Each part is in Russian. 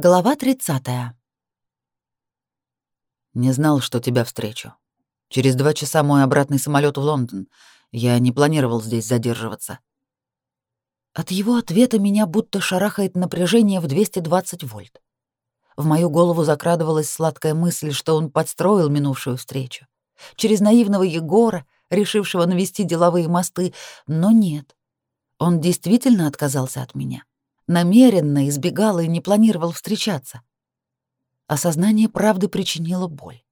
Глава 30. Не знал, что тебя встречу. Через два часа мой обратный самолет в Лондон. Я не планировал здесь задерживаться. От его ответа меня будто шарахает напряжение в 220 вольт. В мою голову закрадывалась сладкая мысль, что он подстроил минувшую встречу. Через наивного Егора, решившего навести деловые мосты, но нет. Он действительно отказался от меня намеренно избегал и не планировал встречаться. Осознание правды причинило боль.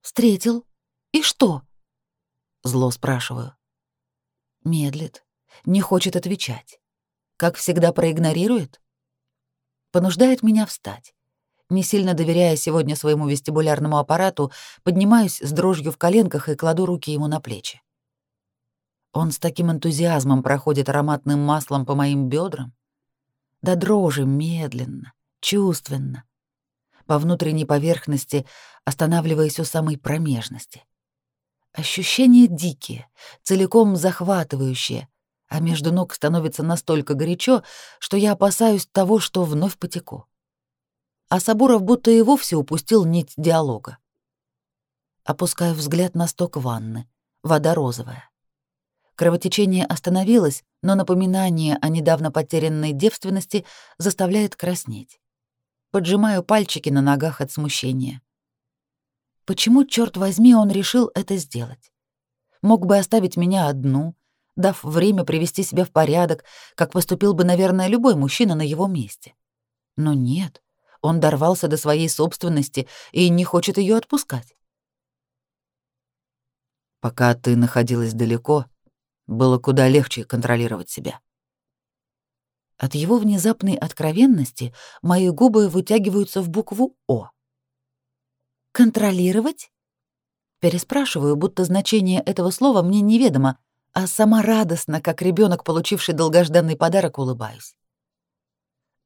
«Встретил? И что?» Зло спрашиваю. Медлит, не хочет отвечать. Как всегда проигнорирует? Понуждает меня встать. Не сильно доверяя сегодня своему вестибулярному аппарату, поднимаюсь с дрожью в коленках и кладу руки ему на плечи. Он с таким энтузиазмом проходит ароматным маслом по моим бедрам. До дрожи медленно, чувственно. По внутренней поверхности, останавливаясь у самой промежности. Ощущения дикие, целиком захватывающие, а между ног становится настолько горячо, что я опасаюсь того, что вновь потеку. А Сабуров будто и вовсе упустил нить диалога. Опускаю взгляд на сток ванны. Вода розовая. Кровотечение остановилось, но напоминание о недавно потерянной девственности заставляет краснеть. Поджимаю пальчики на ногах от смущения. Почему, черт возьми, он решил это сделать? Мог бы оставить меня одну, дав время привести себя в порядок, как поступил бы, наверное, любой мужчина на его месте. Но нет, он дорвался до своей собственности и не хочет ее отпускать. Пока ты находилась далеко, было куда легче контролировать себя. От его внезапной откровенности мои губы вытягиваются в букву «О». «Контролировать?» Переспрашиваю, будто значение этого слова мне неведомо, а сама радостно, как ребенок, получивший долгожданный подарок, улыбаюсь.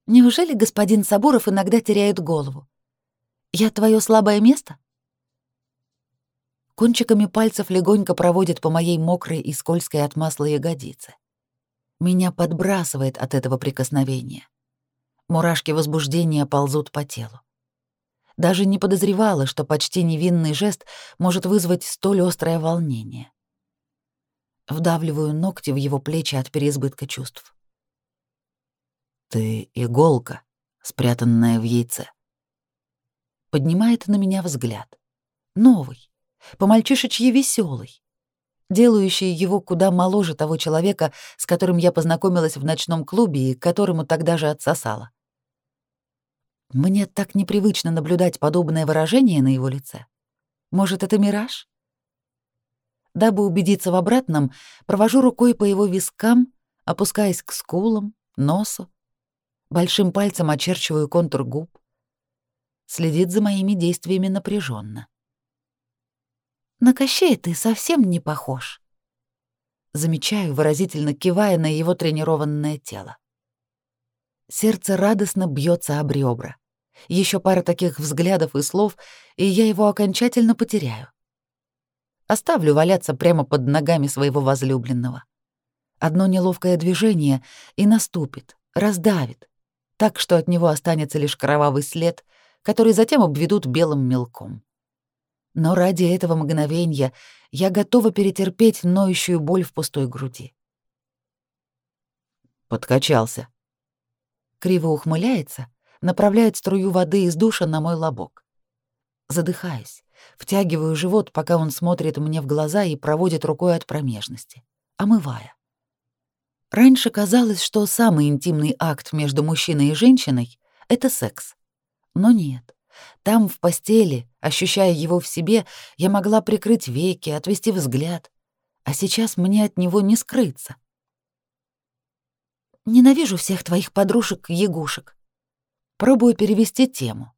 Неужели господин Сабуров иногда теряет голову? Я твое слабое место? Кончиками пальцев легонько проводит по моей мокрой и скользкой от масла ягодице. Меня подбрасывает от этого прикосновения. Мурашки возбуждения ползут по телу. Даже не подозревала, что почти невинный жест может вызвать столь острое волнение. Вдавливаю ногти в его плечи от переизбытка чувств. «Ты иголка, спрятанная в яйце». Поднимает на меня взгляд. Новый, по-мальчишечьи веселый, делающий его куда моложе того человека, с которым я познакомилась в ночном клубе и которому тогда же отсосала. Мне так непривычно наблюдать подобное выражение на его лице. Может, это мираж? Дабы убедиться в обратном, провожу рукой по его вискам, опускаясь к скулам, носу. Большим пальцем очерчиваю контур губ. Следит за моими действиями напряженно. На Кощея ты совсем не похож. Замечаю, выразительно кивая на его тренированное тело. Сердце радостно бьется об ребра. Еще пара таких взглядов и слов, и я его окончательно потеряю. Оставлю валяться прямо под ногами своего возлюбленного. Одно неловкое движение и наступит, раздавит, так что от него останется лишь кровавый след, который затем обведут белым мелком но ради этого мгновения я готова перетерпеть ноющую боль в пустой груди. Подкачался. Криво ухмыляется, направляет струю воды из душа на мой лобок. Задыхаюсь, втягиваю живот, пока он смотрит мне в глаза и проводит рукой от промежности, омывая. Раньше казалось, что самый интимный акт между мужчиной и женщиной — это секс. Но нет. Там, в постели, ощущая его в себе, я могла прикрыть веки, отвести взгляд. А сейчас мне от него не скрыться. Ненавижу всех твоих подружек-ягушек. Пробую перевести тему.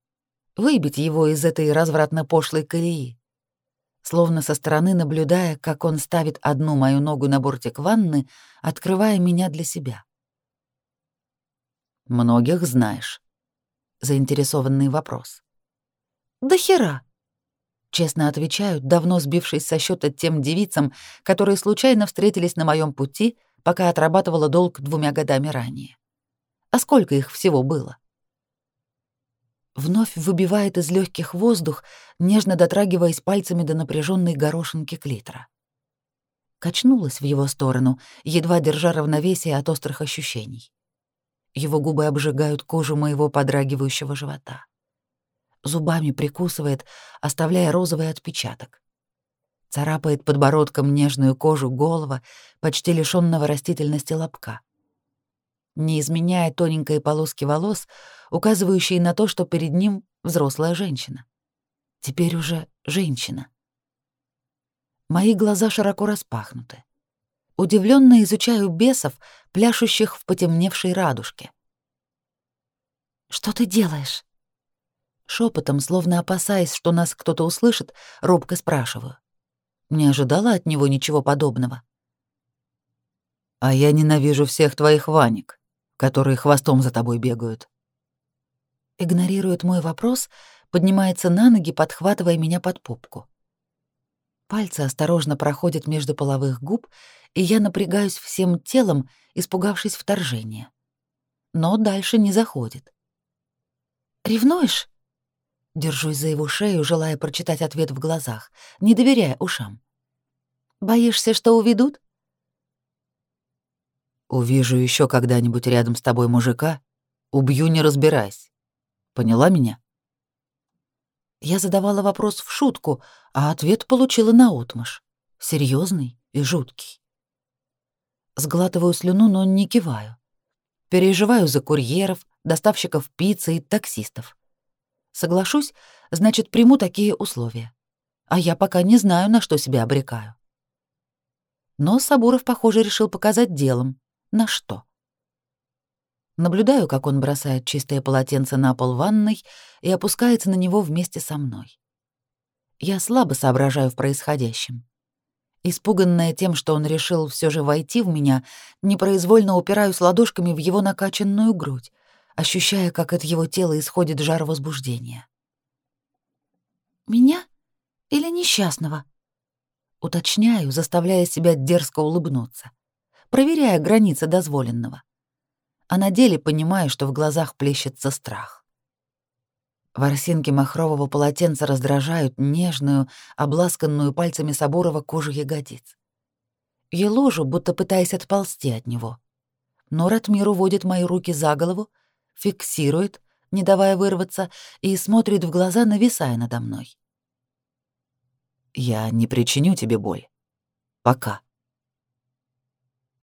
Выбить его из этой развратно-пошлой колеи. Словно со стороны наблюдая, как он ставит одну мою ногу на бортик ванны, открывая меня для себя. «Многих знаешь?» — заинтересованный вопрос. «Да хера!» Честно отвечаю, давно сбившись со счета тем девицам, которые случайно встретились на моем пути, пока отрабатывала долг двумя годами ранее. А сколько их всего было? Вновь выбивает из легких воздух, нежно дотрагиваясь пальцами до напряженной горошинки клитора. Качнулась в его сторону, едва держа равновесие от острых ощущений. Его губы обжигают кожу моего подрагивающего живота. Зубами прикусывает, оставляя розовый отпечаток. Царапает подбородком нежную кожу голова, почти лишённого растительности лобка не изменяя тоненькой полоски волос, указывающие на то, что перед ним взрослая женщина. Теперь уже женщина. Мои глаза широко распахнуты. Удивленно изучаю бесов, пляшущих в потемневшей радужке. «Что ты делаешь?» Шепотом, словно опасаясь, что нас кто-то услышит, робко спрашиваю. Не ожидала от него ничего подобного. «А я ненавижу всех твоих Ваник», которые хвостом за тобой бегают. Игнорирует мой вопрос, поднимается на ноги, подхватывая меня под попку. Пальцы осторожно проходят между половых губ, и я напрягаюсь всем телом, испугавшись вторжения. Но дальше не заходит. «Ревнуешь?» Держусь за его шею, желая прочитать ответ в глазах, не доверяя ушам. «Боишься, что уведут?» Увижу еще когда-нибудь рядом с тобой мужика, убью, не разбираясь. Поняла меня? Я задавала вопрос в шутку, а ответ получила наотмашь. Серьезный и жуткий. Сглатываю слюну, но не киваю. Переживаю за курьеров, доставщиков пиццы и таксистов. Соглашусь, значит, приму такие условия. А я пока не знаю, на что себя обрекаю. Но Сабуров, похоже, решил показать делом на что. Наблюдаю, как он бросает чистое полотенце на пол ванной и опускается на него вместе со мной. Я слабо соображаю в происходящем. Испуганная тем, что он решил все же войти в меня, непроизвольно упираюсь ладошками в его накачанную грудь, ощущая, как от его тела исходит жар возбуждения. «Меня или несчастного?» Уточняю, заставляя себя дерзко улыбнуться проверяя границы дозволенного. А на деле понимаю, что в глазах плещется страх. Ворсинки махрового полотенца раздражают нежную, обласканную пальцами Сабурова кожу ягодиц. Я ложу, будто пытаясь отползти от него. Но Ратмир уводит мои руки за голову, фиксирует, не давая вырваться, и смотрит в глаза, нависая надо мной. «Я не причиню тебе боль. Пока».